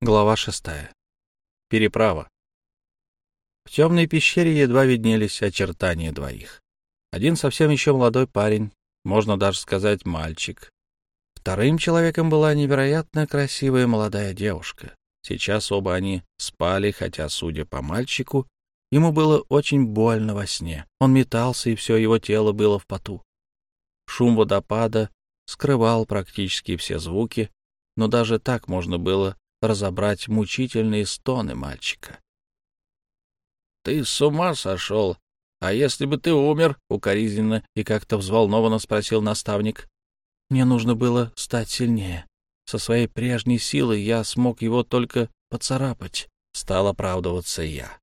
Глава шестая. Переправа. В темной пещере едва виднелись очертания двоих. Один совсем еще молодой парень, можно даже сказать мальчик. Вторым человеком была невероятно красивая молодая девушка. Сейчас оба они спали, хотя, судя по мальчику, ему было очень больно во сне. Он метался, и все его тело было в поту. Шум водопада скрывал практически все звуки, но даже так можно было разобрать мучительные стоны мальчика. — Ты с ума сошел? А если бы ты умер? — укоризненно и как-то взволнованно спросил наставник. — Мне нужно было стать сильнее. Со своей прежней силой я смог его только поцарапать. Стал оправдываться я.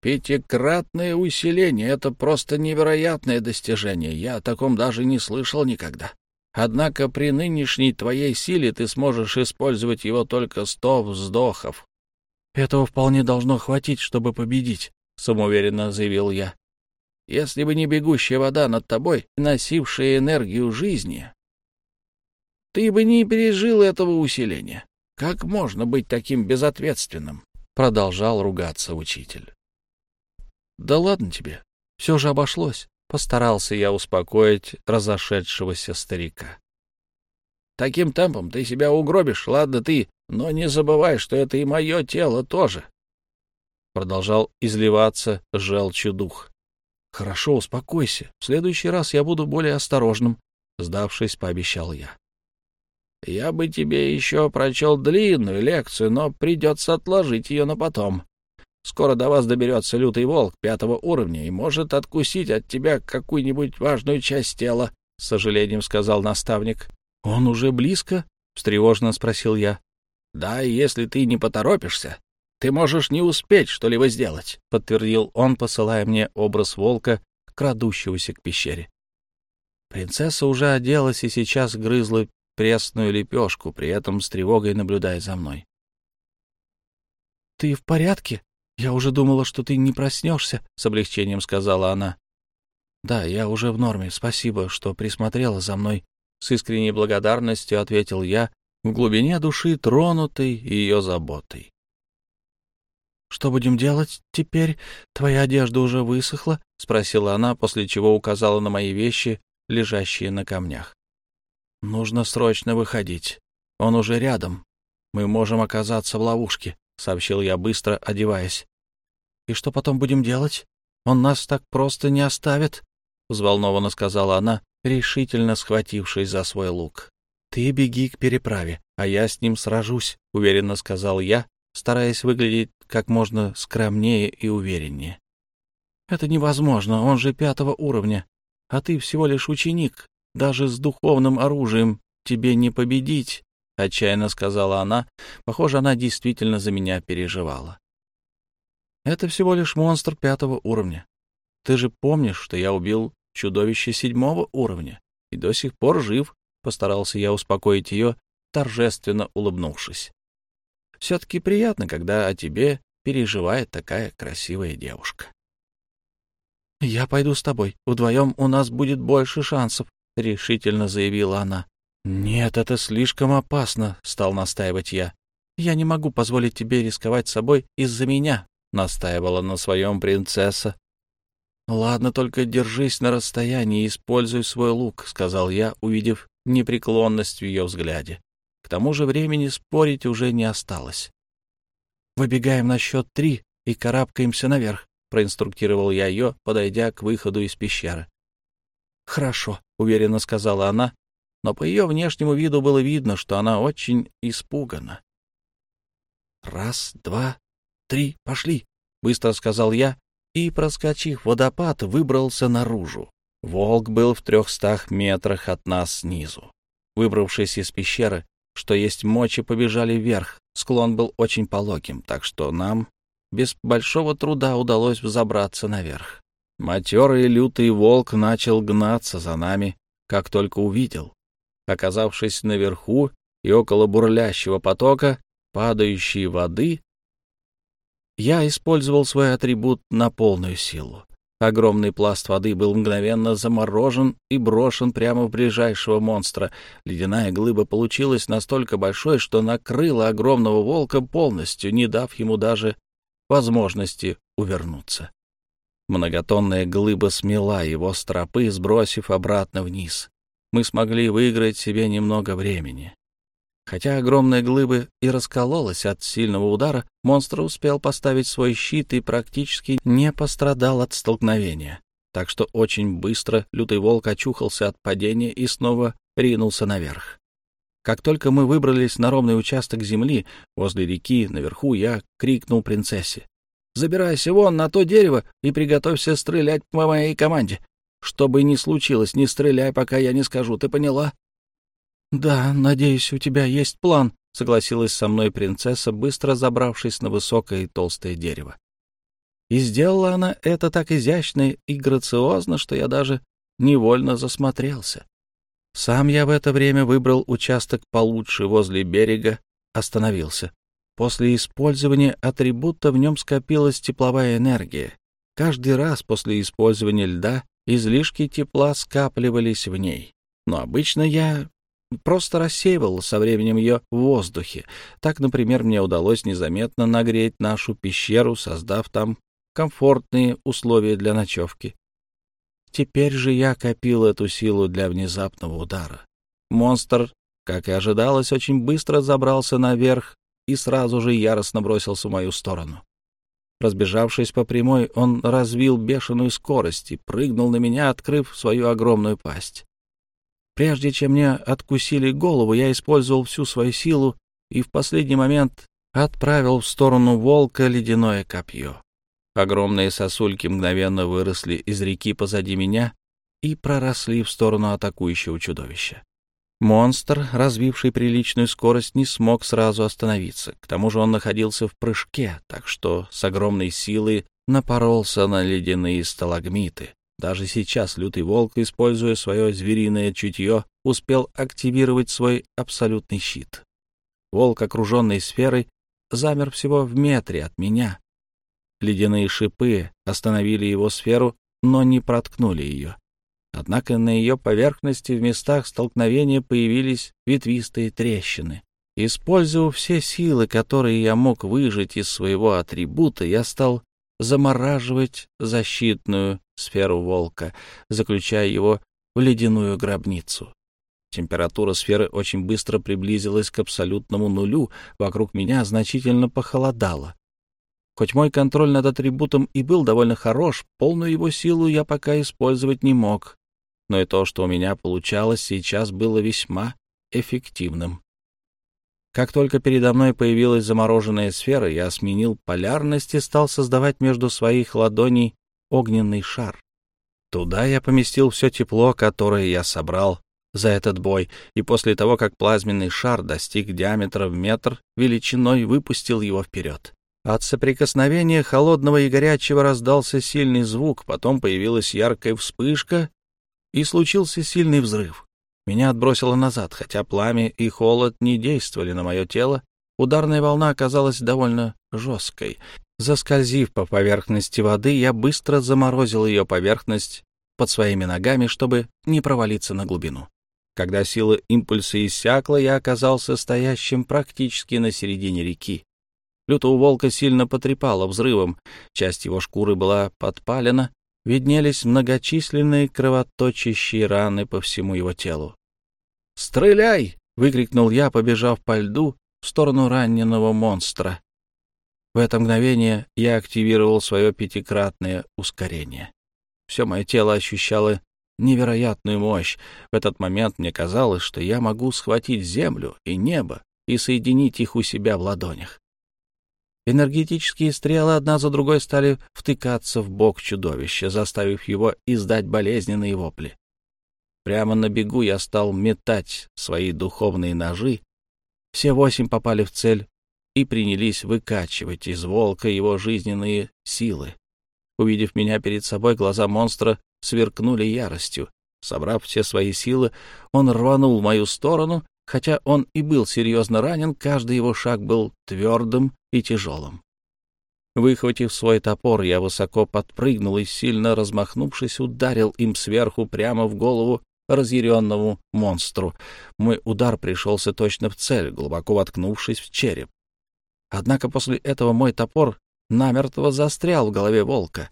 Пятикратное усиление — это просто невероятное достижение. Я о таком даже не слышал никогда. Однако при нынешней твоей силе ты сможешь использовать его только сто вздохов. — Этого вполне должно хватить, чтобы победить, — самоуверенно заявил я. — Если бы не бегущая вода над тобой, носившая энергию жизни, ты бы не пережил этого усиления. Как можно быть таким безответственным? — продолжал ругаться учитель. — Да ладно тебе, все же обошлось. Постарался я успокоить разошедшегося старика. «Таким темпом ты себя угробишь, ладно ты, но не забывай, что это и мое тело тоже». Продолжал изливаться желчью дух. «Хорошо, успокойся. В следующий раз я буду более осторожным», — сдавшись, пообещал я. «Я бы тебе еще прочел длинную лекцию, но придется отложить ее на потом. Скоро до вас доберется лютый волк пятого уровня и может откусить от тебя какую-нибудь важную часть тела, — с сожалением сказал наставник. — Он уже близко? — встревоженно спросил я. — Да, и если ты не поторопишься, ты можешь не успеть что-либо сделать, — подтвердил он, посылая мне образ волка, крадущегося к пещере. Принцесса уже оделась и сейчас грызла пресную лепешку, при этом с тревогой наблюдая за мной. — Ты в порядке? «Я уже думала, что ты не проснешься», — с облегчением сказала она. «Да, я уже в норме. Спасибо, что присмотрела за мной». С искренней благодарностью ответил я, в глубине души тронутый ее заботой. «Что будем делать теперь? Твоя одежда уже высохла?» — спросила она, после чего указала на мои вещи, лежащие на камнях. «Нужно срочно выходить. Он уже рядом. Мы можем оказаться в ловушке». — сообщил я, быстро одеваясь. «И что потом будем делать? Он нас так просто не оставит», — взволнованно сказала она, решительно схватившись за свой лук. «Ты беги к переправе, а я с ним сражусь», — уверенно сказал я, стараясь выглядеть как можно скромнее и увереннее. «Это невозможно, он же пятого уровня, а ты всего лишь ученик, даже с духовным оружием тебе не победить», — отчаянно сказала она. Похоже, она действительно за меня переживала. «Это всего лишь монстр пятого уровня. Ты же помнишь, что я убил чудовище седьмого уровня и до сих пор жив», — постарался я успокоить ее, торжественно улыбнувшись. «Все-таки приятно, когда о тебе переживает такая красивая девушка». «Я пойду с тобой. Вдвоем у нас будет больше шансов», — решительно заявила она. «Нет, это слишком опасно», — стал настаивать я. «Я не могу позволить тебе рисковать собой из-за меня», — настаивала на своем принцесса. «Ладно, только держись на расстоянии и используй свой лук», — сказал я, увидев непреклонность в ее взгляде. К тому же времени спорить уже не осталось. «Выбегаем на счет три и карабкаемся наверх», — проинструктировал я ее, подойдя к выходу из пещеры. «Хорошо», — уверенно сказала она, но по ее внешнему виду было видно, что она очень испугана. «Раз, два, три, пошли!» — быстро сказал я, и, проскочив водопад, выбрался наружу. Волк был в трехстах метрах от нас снизу. Выбравшись из пещеры, что есть мочи, побежали вверх. Склон был очень пологим, так что нам без большого труда удалось взобраться наверх. Матерый лютый волк начал гнаться за нами, как только увидел. Оказавшись наверху и около бурлящего потока, падающей воды, я использовал свой атрибут на полную силу. Огромный пласт воды был мгновенно заморожен и брошен прямо в ближайшего монстра. Ледяная глыба получилась настолько большой, что накрыла огромного волка полностью, не дав ему даже возможности увернуться. Многотонная глыба смела его с тропы, сбросив обратно вниз. Мы смогли выиграть себе немного времени. Хотя огромная глыба и раскололась от сильного удара, монстр успел поставить свой щит и практически не пострадал от столкновения. Так что очень быстро лютый волк очухался от падения и снова ринулся наверх. Как только мы выбрались на ровный участок земли возле реки наверху, я крикнул принцессе. «Забирайся вон на то дерево и приготовься стрелять по моей команде. Что бы ни случилось, не стреляй, пока я не скажу, ты поняла?» «Да, надеюсь, у тебя есть план», — согласилась со мной принцесса, быстро забравшись на высокое и толстое дерево. И сделала она это так изящно и грациозно, что я даже невольно засмотрелся. Сам я в это время выбрал участок получше возле берега, остановился. После использования атрибута в нем скопилась тепловая энергия. Каждый раз после использования льда излишки тепла скапливались в ней. Но обычно я просто рассеивал со временем ее в воздухе. Так, например, мне удалось незаметно нагреть нашу пещеру, создав там комфортные условия для ночевки. Теперь же я копил эту силу для внезапного удара. Монстр, как и ожидалось, очень быстро забрался наверх и сразу же яростно бросился в мою сторону. Разбежавшись по прямой, он развил бешеную скорость и прыгнул на меня, открыв свою огромную пасть. Прежде чем мне откусили голову, я использовал всю свою силу и в последний момент отправил в сторону волка ледяное копье. Огромные сосульки мгновенно выросли из реки позади меня и проросли в сторону атакующего чудовища. Монстр, развивший приличную скорость, не смог сразу остановиться. К тому же он находился в прыжке, так что с огромной силой напоролся на ледяные сталагмиты, даже сейчас лютый волк, используя свое звериное чутье, успел активировать свой абсолютный щит. Волк, окруженный сферой, замер всего в метре от меня. Ледяные шипы остановили его сферу, но не проткнули ее. Однако на ее поверхности в местах столкновения появились ветвистые трещины. Используя все силы, которые я мог выжать из своего атрибута, я стал замораживать защитную сферу волка, заключая его в ледяную гробницу. Температура сферы очень быстро приблизилась к абсолютному нулю, вокруг меня значительно похолодало. Хоть мой контроль над атрибутом и был довольно хорош, полную его силу я пока использовать не мог, но и то, что у меня получалось сейчас, было весьма эффективным. Как только передо мной появилась замороженная сфера, я сменил полярность и стал создавать между своих ладоней огненный шар. Туда я поместил все тепло, которое я собрал за этот бой, и после того, как плазменный шар достиг диаметра в метр, величиной выпустил его вперед. От соприкосновения холодного и горячего раздался сильный звук, потом появилась яркая вспышка, и случился сильный взрыв. Меня отбросило назад, хотя пламя и холод не действовали на мое тело, ударная волна оказалась довольно жесткой, Заскользив по поверхности воды, я быстро заморозил ее поверхность под своими ногами, чтобы не провалиться на глубину. Когда сила импульса иссякла, я оказался стоящим практически на середине реки. Лютого волка сильно потрепало взрывом, часть его шкуры была подпалена, виднелись многочисленные кровоточащие раны по всему его телу. «Стреляй!» — выкрикнул я, побежав по льду в сторону раненого монстра. В это мгновение я активировал свое пятикратное ускорение. Все мое тело ощущало невероятную мощь. В этот момент мне казалось, что я могу схватить землю и небо и соединить их у себя в ладонях. Энергетические стрелы одна за другой стали втыкаться в бок чудовища, заставив его издать болезненные вопли. Прямо на бегу я стал метать свои духовные ножи. Все восемь попали в цель и принялись выкачивать из волка его жизненные силы. Увидев меня перед собой, глаза монстра сверкнули яростью. Собрав все свои силы, он рванул в мою сторону. Хотя он и был серьезно ранен, каждый его шаг был твердым и тяжелым. Выхватив свой топор, я высоко подпрыгнул и, сильно размахнувшись, ударил им сверху прямо в голову разъяренному монстру. Мой удар пришелся точно в цель, глубоко воткнувшись в череп. Однако после этого мой топор намертво застрял в голове волка.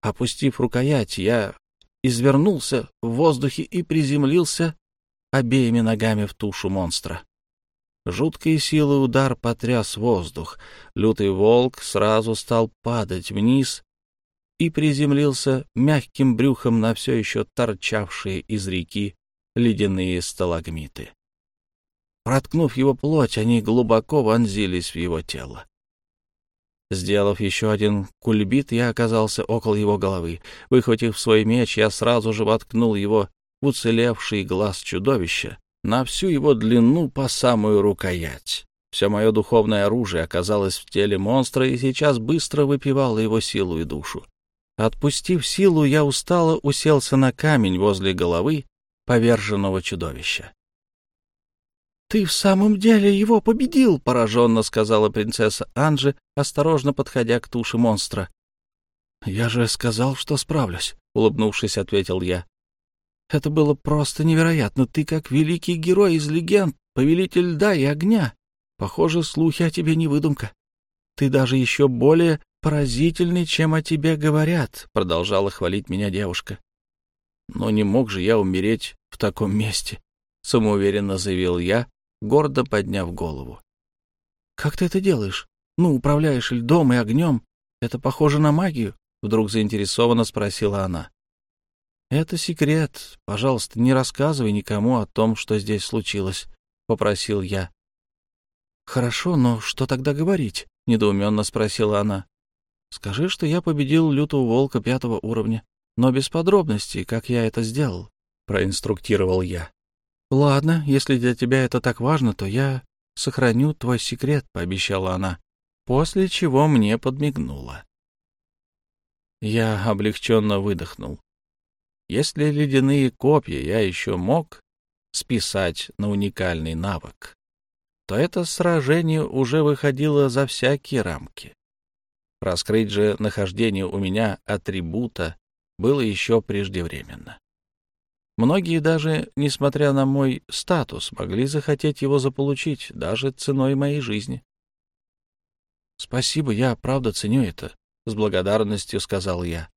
Опустив рукоять, я извернулся в воздухе и приземлился обеими ногами в тушу монстра. Жуткой силой удар потряс воздух. Лютый волк сразу стал падать вниз и приземлился мягким брюхом на все еще торчавшие из реки ледяные сталагмиты. Проткнув его плоть, они глубоко вонзились в его тело. Сделав еще один кульбит, я оказался около его головы. Выхватив свой меч, я сразу же воткнул его уцелевший глаз чудовища на всю его длину по самую рукоять. Все мое духовное оружие оказалось в теле монстра и сейчас быстро выпивало его силу и душу. Отпустив силу, я устало уселся на камень возле головы поверженного чудовища. «Ты в самом деле его победил!» — пораженно сказала принцесса Анжи, осторожно подходя к туше монстра. «Я же сказал, что справлюсь», — улыбнувшись, ответил я. «Это было просто невероятно. Ты как великий герой из легенд, повелитель льда и огня. Похоже, слухи о тебе не выдумка. Ты даже еще более поразительный, чем о тебе говорят», — продолжала хвалить меня девушка. «Но не мог же я умереть в таком месте», — самоуверенно заявил я, гордо подняв голову. «Как ты это делаешь? Ну, управляешь льдом и огнем. Это похоже на магию?» — вдруг заинтересованно спросила она. «Это секрет. Пожалуйста, не рассказывай никому о том, что здесь случилось», — попросил я. «Хорошо, но что тогда говорить?» — недоуменно спросила она. «Скажи, что я победил лютого волка пятого уровня, но без подробностей, как я это сделал», — проинструктировал я. «Ладно, если для тебя это так важно, то я сохраню твой секрет», — пообещала она, после чего мне подмигнула. Я облегченно выдохнул. Если ледяные копья я еще мог списать на уникальный навык, то это сражение уже выходило за всякие рамки. Раскрыть же нахождение у меня атрибута было еще преждевременно. Многие даже, несмотря на мой статус, могли захотеть его заполучить, даже ценой моей жизни. «Спасибо, я правда ценю это», — с благодарностью сказал я.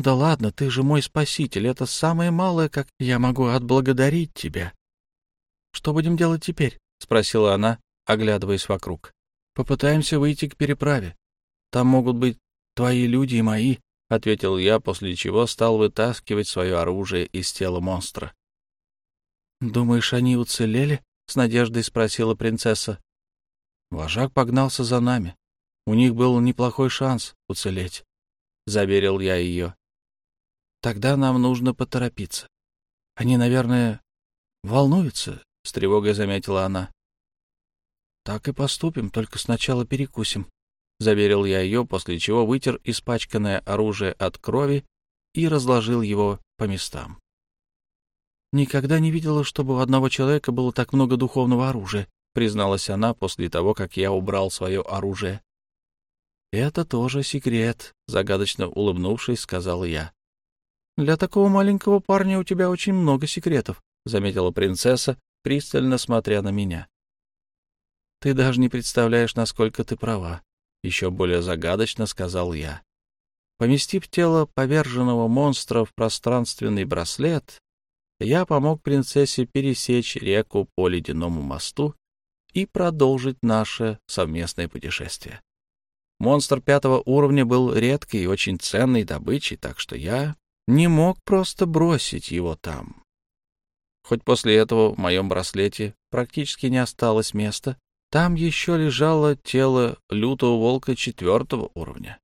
«Да ладно, ты же мой спаситель, это самое малое, как я могу отблагодарить тебя». «Что будем делать теперь?» — спросила она, оглядываясь вокруг. «Попытаемся выйти к переправе. Там могут быть твои люди и мои. — ответил я, после чего стал вытаскивать свое оружие из тела монстра. «Думаешь, они уцелели?» — с надеждой спросила принцесса. Вожак погнался за нами. У них был неплохой шанс уцелеть, — заверил я ее. Тогда нам нужно поторопиться. Они, наверное, волнуются, — с тревогой заметила она. Так и поступим, только сначала перекусим, — заверил я ее, после чего вытер испачканное оружие от крови и разложил его по местам. «Никогда не видела, чтобы у одного человека было так много духовного оружия», — призналась она после того, как я убрал свое оружие. «Это тоже секрет», — загадочно улыбнувшись, сказал я. «Для такого маленького парня у тебя очень много секретов», — заметила принцесса, пристально смотря на меня. «Ты даже не представляешь, насколько ты права. — еще более загадочно сказал я. Поместив тело поверженного монстра в пространственный браслет, я помог принцессе пересечь реку по ледяному мосту и продолжить наше совместное путешествие. Монстр пятого уровня был редкой и очень ценной добычей, так что я не мог просто бросить его там. Хоть после этого в моем браслете практически не осталось места, там еще лежало тело лютого волка четвертого уровня.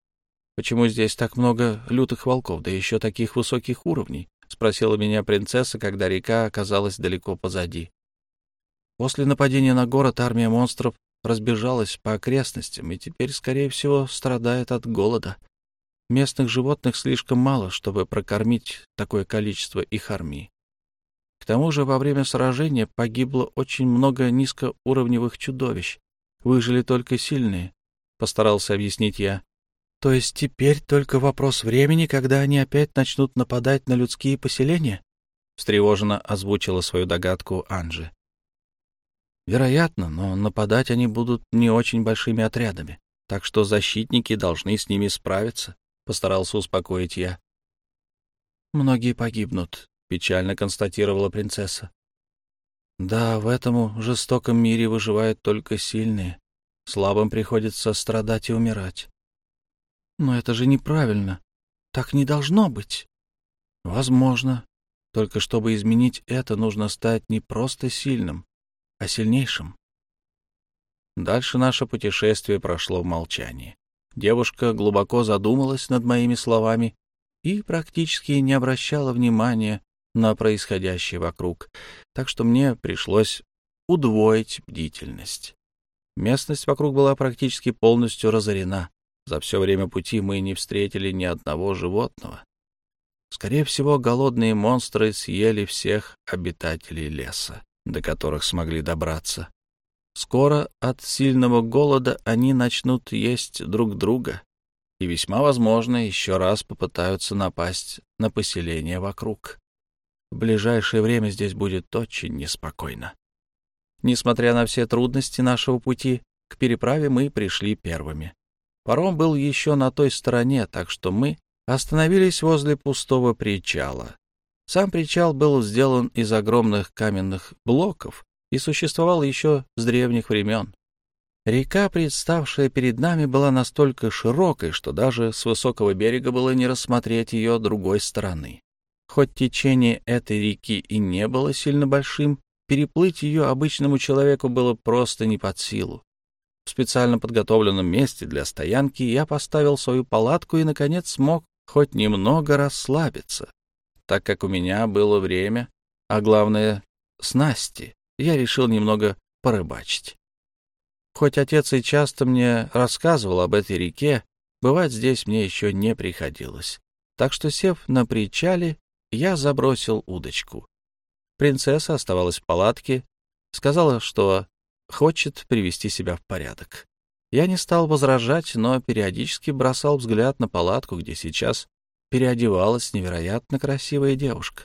«Почему здесь так много лютых волков, да еще таких высоких уровней?» — спросила меня принцесса, когда река оказалась далеко позади. После нападения на город армия монстров разбежалась по окрестностям и теперь, скорее всего, страдает от голода. Местных животных слишком мало, чтобы прокормить такое количество их армии. К тому же во время сражения погибло очень много низкоуровневых чудовищ. Выжили только сильные. — постарался объяснить я. То есть теперь только вопрос времени, когда они опять начнут нападать на людские поселения? Встревоженно озвучила свою догадку Анжи. Вероятно, но нападать они будут не очень большими отрядами, так что защитники должны с ними справиться, постарался успокоить я. Многие погибнут, печально констатировала принцесса. Да, в этом жестоком мире выживают только сильные. Слабым приходится страдать и умирать. Но это же неправильно. Так не должно быть. Возможно. Только чтобы изменить это, нужно стать не просто сильным, а сильнейшим. Дальше наше путешествие прошло в молчании. Девушка глубоко задумалась над моими словами и практически не обращала внимания на происходящее вокруг, так что мне пришлось удвоить бдительность. Местность вокруг была практически полностью разорена. За все время пути мы не встретили ни одного животного. Скорее всего, голодные монстры съели всех обитателей леса, до которых смогли добраться. Скоро от сильного голода они начнут есть друг друга и весьма возможно еще раз попытаются напасть на поселение вокруг. В ближайшее время здесь будет очень неспокойно. Несмотря на все трудности нашего пути, к переправе мы пришли первыми. Паром был еще на той стороне, так что мы остановились возле пустого причала. Сам причал был сделан из огромных каменных блоков и существовал еще с древних времен. Река, представшая перед нами, была настолько широкой, что даже с высокого берега было не рассмотреть ее другой стороны. Хоть течение этой реки и не было сильно большим, переплыть ее обычному человеку было просто не под силу. В специально подготовленном месте для стоянки я поставил свою палатку и, наконец, смог хоть немного расслабиться. Так как у меня было время, а главное — снасти, я решил немного порыбачить. Хоть отец и часто мне рассказывал об этой реке, бывать здесь мне еще не приходилось. Так что, сев на причале, я забросил удочку. Принцесса оставалась в палатке, сказала, что хочет привести себя в порядок. Я не стал возражать, но периодически бросал взгляд на палатку, где сейчас переодевалась невероятно красивая девушка.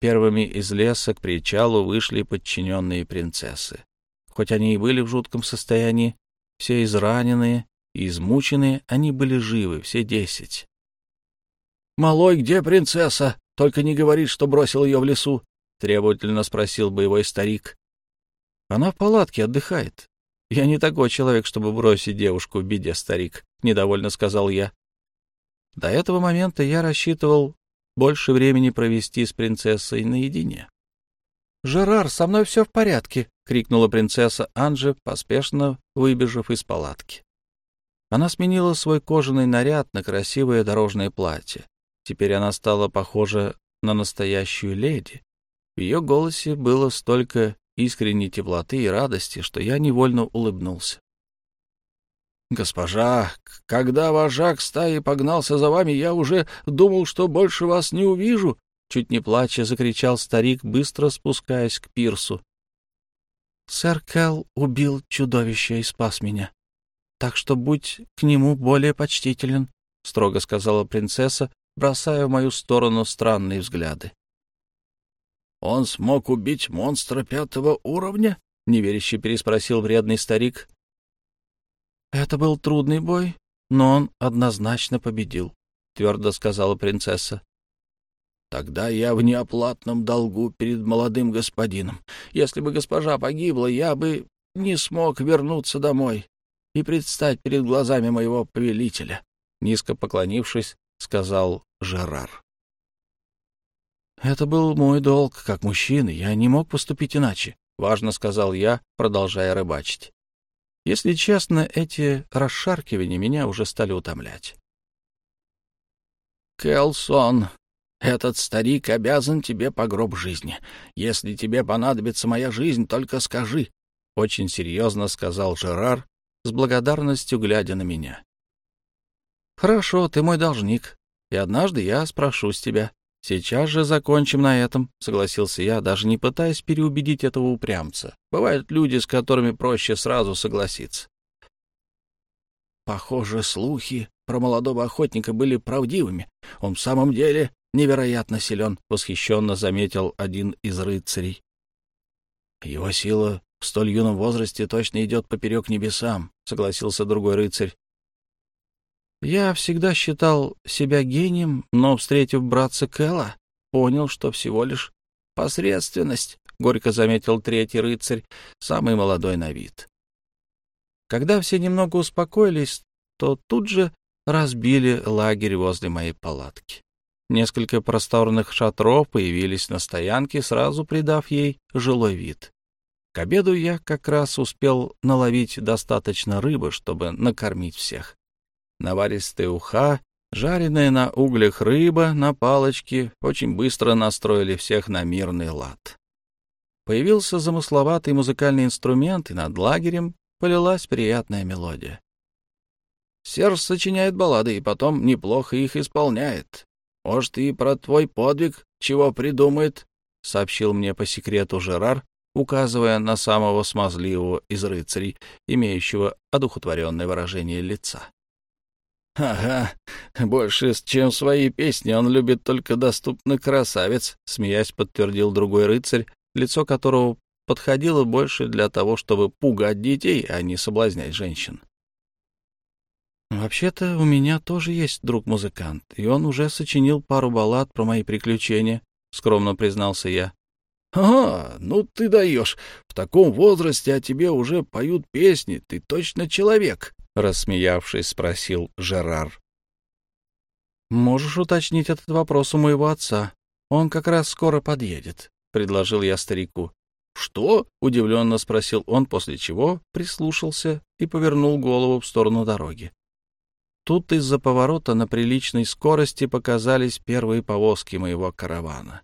Первыми из леса к причалу вышли подчиненные принцессы. Хоть они и были в жутком состоянии, все израненные и измученные, они были живы, все десять. «Малой, где принцесса? Только не говорит, что бросил ее в лесу», — требовательно спросил боевой старик. «Она в палатке отдыхает. Я не такой человек, чтобы бросить девушку в беде, старик», — недовольно сказал я. До этого момента я рассчитывал больше времени провести с принцессой наедине. «Жерар, со мной все в порядке!» — крикнула принцесса Анжи, поспешно выбежав из палатки. Она сменила свой кожаный наряд на красивое дорожное платье. Теперь она стала похожа на настоящую леди. В ее голосе было столько искренней теплоты и радости, что я невольно улыбнулся. «Госпожа, когда вожак стаи погнался за вами, я уже думал, что больше вас не увижу», — чуть не плача закричал старик, быстро спускаясь к пирсу. «Сэр Кэл убил чудовище и спас меня, так что будь к нему более почтителен», — строго сказала принцесса, бросая в мою сторону странные взгляды. «Он смог убить монстра пятого уровня?» — неверяще переспросил вредный старик. «Это был трудный бой, но он однозначно победил», — твердо сказала принцесса. «Тогда я в неоплатном долгу перед молодым господином. Если бы госпожа погибла, я бы не смог вернуться домой и предстать перед глазами моего повелителя», — низко поклонившись, сказал Жерар. «Это был мой долг как мужчины, я не мог поступить иначе», — важно сказал я, продолжая рыбачить. Если честно, эти расшаркивания меня уже стали утомлять. «Келсон, этот старик обязан тебе по гроб жизни. Если тебе понадобится моя жизнь, только скажи», — очень серьезно сказал Жерар, с благодарностью глядя на меня. «Хорошо, ты мой должник, и однажды я спрошу с тебя. Сейчас же закончим на этом, — согласился я, даже не пытаясь переубедить этого упрямца. Бывают люди, с которыми проще сразу согласиться. Похоже, слухи про молодого охотника были правдивыми. Он в самом деле невероятно силен, — восхищенно заметил один из рыцарей. Его сила в столь юном возрасте точно идет поперек небесам, — согласился другой рыцарь. Я всегда считал себя гением, но, встретив братца Кэлла, понял, что всего лишь посредственность, — горько заметил третий рыцарь, самый молодой на вид. Когда все немного успокоились, то тут же разбили лагерь возле моей палатки. Несколько просторных шатров появились на стоянке, сразу придав ей жилой вид. К обеду я как раз успел наловить достаточно рыбы, чтобы накормить всех. Наваристая уха, жареная на углях рыба на палочке очень быстро настроили всех на мирный лад. Появился замысловатый музыкальный инструмент, и над лагерем полилась приятная мелодия. Серж сочиняет баллады и потом неплохо их исполняет. Может, и про твой подвиг чего придумает, — сообщил мне по секрету Жерар, указывая на самого смазливого из рыцарей, имеющего одухотворенное выражение лица. — Ага, больше, чем свои песни, он любит только доступных красавец, — смеясь подтвердил другой рыцарь, лицо которого подходило больше для того, чтобы пугать детей, а не соблазнять женщин. «Вообще-то у меня тоже есть друг-музыкант, и он уже сочинил пару баллад про мои приключения», — скромно признался я. «А, ну ты даешь. В таком возрасте о тебе уже поют песни. Ты точно человек», — рассмеявшись, спросил Жерар. «Можешь уточнить этот вопрос у моего отца. Он как раз скоро подъедет», — предложил я старику. «Что?» — удивленно спросил он, после чего прислушался и повернул голову в сторону дороги. Тут из-за поворота на приличной скорости показались первые повозки моего каравана.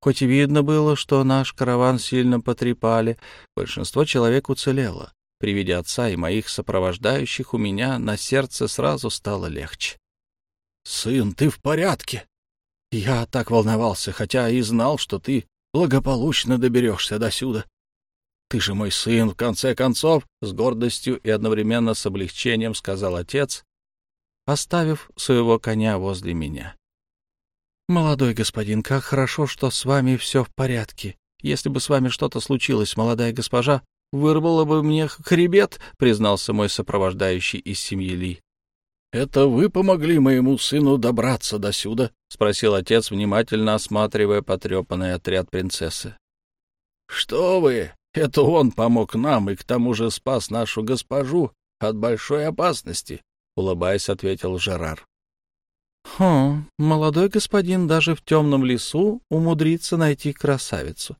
Хоть и видно было, что наш караван сильно потрепали, большинство человек уцелело. При виде отца и моих сопровождающих у меня на сердце сразу стало легче. «Сын, ты в порядке?» «Я так волновался, хотя и знал, что ты благополучно доберешься до сюда. Ты же мой сын, в конце концов!» — с гордостью и одновременно с облегчением сказал отец, оставив своего коня возле меня. «Молодой господин, как хорошо, что с вами все в порядке. Если бы с вами что-то случилось, молодая госпожа, вырвала бы мне хребет», — признался мой сопровождающий из семьи Ли. «Это вы помогли моему сыну добраться до сюда?» — спросил отец, внимательно осматривая потрепанный отряд принцессы. «Что вы! Это он помог нам и к тому же спас нашу госпожу от большой опасности улыбаясь, ответил Жерар. «Хм, молодой господин даже в темном лесу умудрится найти красавицу.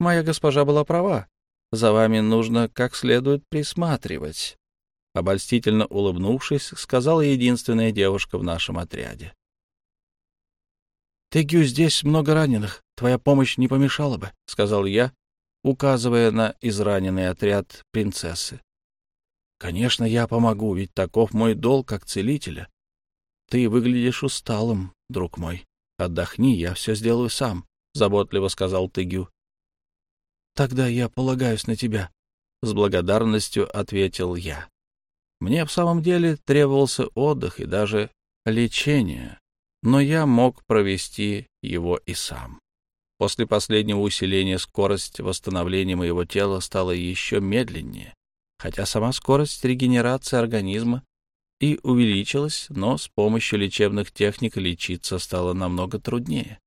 Моя госпожа была права. За вами нужно как следует присматривать». Обольстительно улыбнувшись, сказала единственная девушка в нашем отряде. «Тегю, здесь много раненых. Твоя помощь не помешала бы», — сказал я, указывая на израненный отряд принцессы. Конечно, я помогу, ведь таков мой долг как целителя. Ты выглядишь усталым, друг мой. Отдохни, я все сделаю сам, — заботливо сказал Тыгю. Тогда я полагаюсь на тебя, — с благодарностью ответил я. Мне в самом деле требовался отдых и даже лечение, но я мог провести его и сам. После последнего усиления скорость восстановления моего тела стала еще медленнее, хотя сама скорость регенерации организма и увеличилась, но с помощью лечебных техник лечиться стало намного труднее.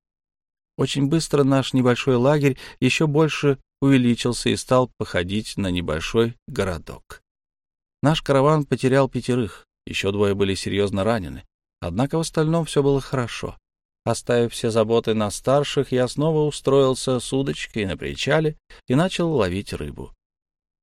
Очень быстро наш небольшой лагерь еще больше увеличился и стал походить на небольшой городок. Наш караван потерял пятерых, еще двое были серьезно ранены, однако в остальном все было хорошо. Оставив все заботы на старших, я снова устроился с удочкой на причале и начал ловить рыбу.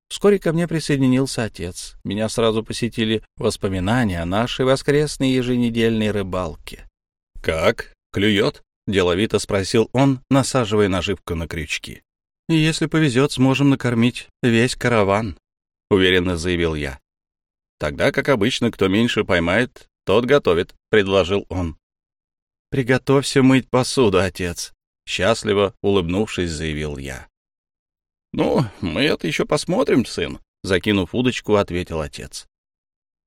Вскоре ко мне присоединился отец. Меня сразу посетили воспоминания о нашей воскресной еженедельной рыбалке. — Как? Клюет? — деловито спросил он, насаживая наживку на крючки. — Если повезет, сможем накормить весь караван, — уверенно заявил я. — Тогда, как обычно, кто меньше поймает, тот готовит, — предложил он. — Приготовься мыть посуду, отец, — счастливо улыбнувшись, заявил я. «Ну, мы это еще посмотрим, сын», — закинув удочку, ответил отец.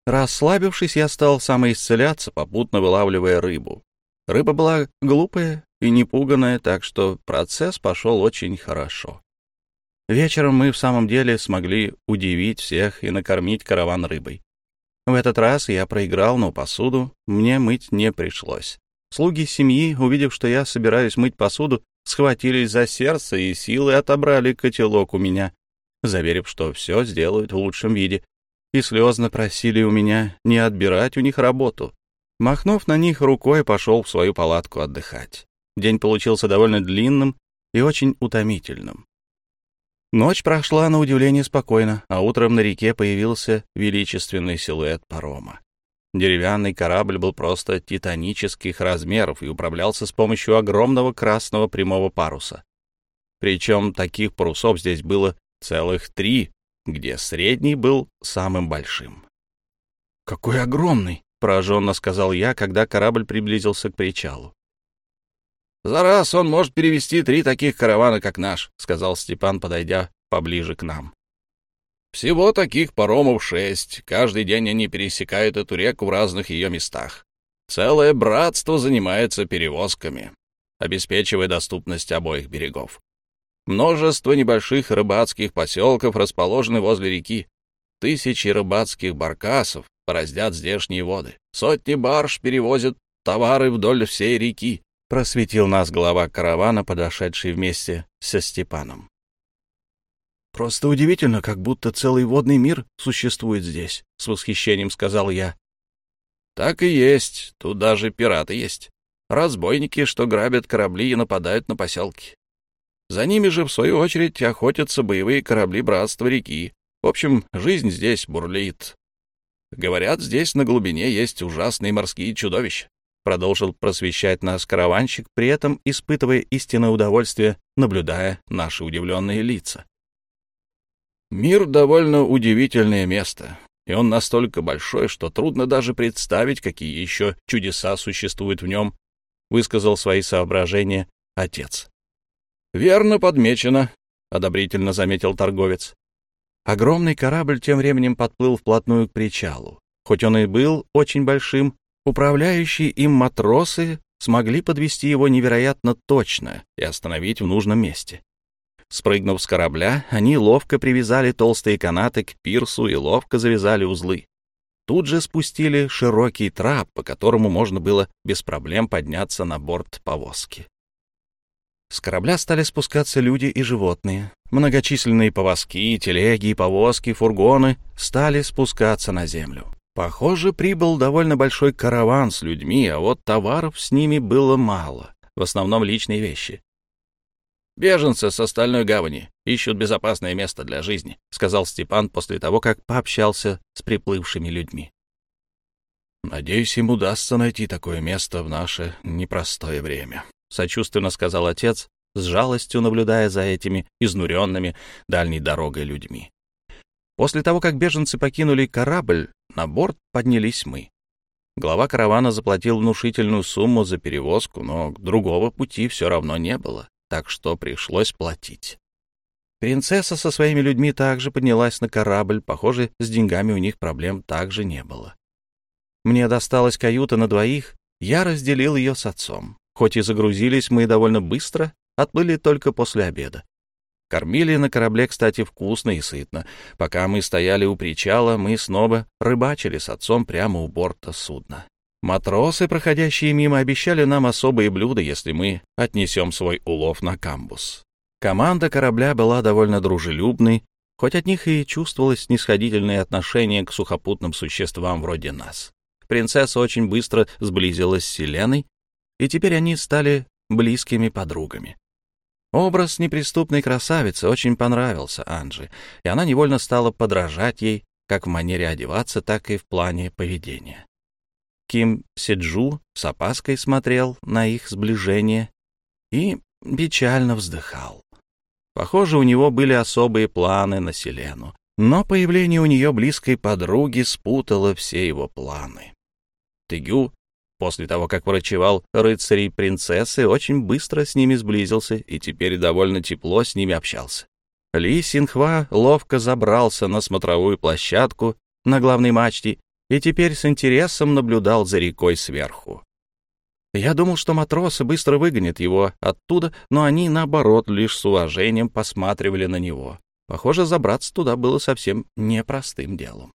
Расслабившись, я стал самоисцеляться, попутно вылавливая рыбу. Рыба была глупая и непуганная, так что процесс пошел очень хорошо. Вечером мы в самом деле смогли удивить всех и накормить караван рыбой. В этот раз я проиграл, но посуду мне мыть не пришлось. Слуги семьи, увидев, что я собираюсь мыть посуду, схватились за сердце и силой отобрали котелок у меня, заверив, что все сделают в лучшем виде, и слезно просили у меня не отбирать у них работу. Махнув на них рукой, пошел в свою палатку отдыхать. День получился довольно длинным и очень утомительным. Ночь прошла на удивление спокойно, а утром на реке появился величественный силуэт парома. Деревянный корабль был просто титанических размеров и управлялся с помощью огромного красного прямого паруса. Причем таких парусов здесь было целых три, где средний был самым большим. «Какой огромный!» — пораженно сказал я, когда корабль приблизился к причалу. «За раз он может перевести три таких каравана, как наш», — сказал Степан, подойдя поближе к нам. «Всего таких паромов шесть. Каждый день они пересекают эту реку в разных ее местах. Целое братство занимается перевозками, обеспечивая доступность обоих берегов. Множество небольших рыбацких поселков расположены возле реки. Тысячи рыбацких баркасов пораздят здешние воды. Сотни барж перевозят товары вдоль всей реки просветил нас глава каравана, подошедший вместе со Степаном. «Просто удивительно, как будто целый водный мир существует здесь», — с восхищением сказал я. «Так и есть. Тут даже пираты есть. Разбойники, что грабят корабли и нападают на поселки. За ними же, в свою очередь, охотятся боевые корабли Братства реки. В общем, жизнь здесь бурлит. Говорят, здесь на глубине есть ужасные морские чудовища. Продолжил просвещать нас караванщик, при этом испытывая истинное удовольствие, наблюдая наши удивленные лица. Мир довольно удивительное место, и он настолько большой, что трудно даже представить, какие еще чудеса существуют в нем, высказал свои соображения отец. «Верно подмечено», — одобрительно заметил торговец. Огромный корабль тем временем подплыл вплотную к причалу. Хоть он и был очень большим, Управляющие им матросы смогли подвести его невероятно точно и остановить в нужном месте. Спрыгнув с корабля, они ловко привязали толстые канаты к пирсу и ловко завязали узлы. Тут же спустили широкий трап, по которому можно было без проблем подняться на борт повозки. С корабля стали спускаться люди и животные. Многочисленные повозки, телеги повозки, фургоны стали спускаться на землю. Похоже, прибыл довольно большой караван с людьми, а вот товаров с ними было мало, в основном личные вещи. «Беженцы с остальной гавани ищут безопасное место для жизни», — сказал Степан после того, как пообщался с приплывшими людьми. «Надеюсь, им удастся найти такое место в наше непростое время», — сочувственно сказал отец, с жалостью наблюдая за этими изнуренными дальней дорогой людьми. После того, как беженцы покинули корабль, на борт поднялись мы. Глава каравана заплатил внушительную сумму за перевозку, но другого пути все равно не было, так что пришлось платить. Принцесса со своими людьми также поднялась на корабль, похоже, с деньгами у них проблем также не было. Мне досталась каюта на двоих, я разделил ее с отцом. Хоть и загрузились мы довольно быстро, отплыли только после обеда. Кормили на корабле, кстати, вкусно и сытно. Пока мы стояли у причала, мы снова рыбачили с отцом прямо у борта судна. Матросы, проходящие мимо, обещали нам особые блюда, если мы отнесем свой улов на камбус. Команда корабля была довольно дружелюбной, хоть от них и чувствовалось снисходительное отношение к сухопутным существам вроде нас. Принцесса очень быстро сблизилась с Селеной, и теперь они стали близкими подругами. Образ неприступной красавицы очень понравился Анже, и она невольно стала подражать ей как в манере одеваться, так и в плане поведения. Ким Седжу с опаской смотрел на их сближение и печально вздыхал. Похоже, у него были особые планы на Селену, но появление у нее близкой подруги спутало все его планы. Тыгю После того, как врачевал рыцарей принцессы, очень быстро с ними сблизился и теперь довольно тепло с ними общался. Ли Синхва ловко забрался на смотровую площадку на главной мачте и теперь с интересом наблюдал за рекой сверху. Я думал, что матросы быстро выгонят его оттуда, но они, наоборот, лишь с уважением посматривали на него. Похоже, забраться туда было совсем непростым делом.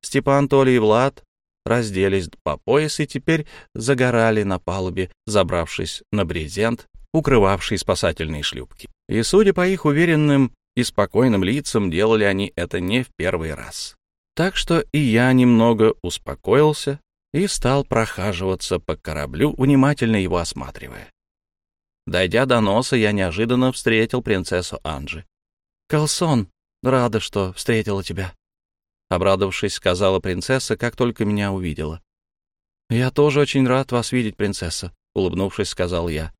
Степан, Толя и Влад разделись по пояс и теперь загорали на палубе, забравшись на брезент, укрывавший спасательные шлюпки. И, судя по их уверенным и спокойным лицам, делали они это не в первый раз. Так что и я немного успокоился и стал прохаживаться по кораблю, внимательно его осматривая. Дойдя до носа, я неожиданно встретил принцессу Анжи. «Колсон, рада, что встретила тебя», — обрадовавшись, сказала принцесса, как только меня увидела. «Я тоже очень рад вас видеть, принцесса», — улыбнувшись, сказал я.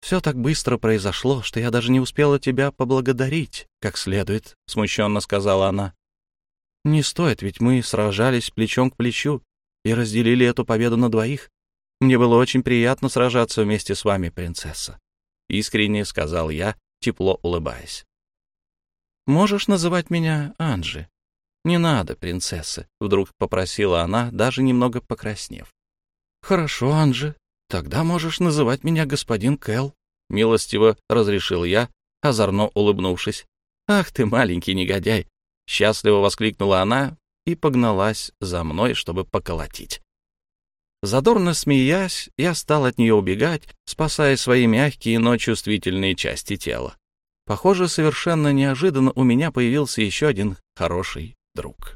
«Все так быстро произошло, что я даже не успела тебя поблагодарить, как следует», — смущенно сказала она. «Не стоит, ведь мы сражались плечом к плечу и разделили эту победу на двоих. Мне было очень приятно сражаться вместе с вами, принцесса», — искренне сказал я, тепло улыбаясь. «Можешь называть меня Анжи?» «Не надо, принцесса», — вдруг попросила она, даже немного покраснев. «Хорошо, Анжи, тогда можешь называть меня господин Кэл», — милостиво разрешил я, озорно улыбнувшись. «Ах ты, маленький негодяй!» — счастливо воскликнула она и погналась за мной, чтобы поколотить. Задорно смеясь, я стал от нее убегать, спасая свои мягкие, но чувствительные части тела. Похоже, совершенно неожиданно у меня появился еще один хороший друг.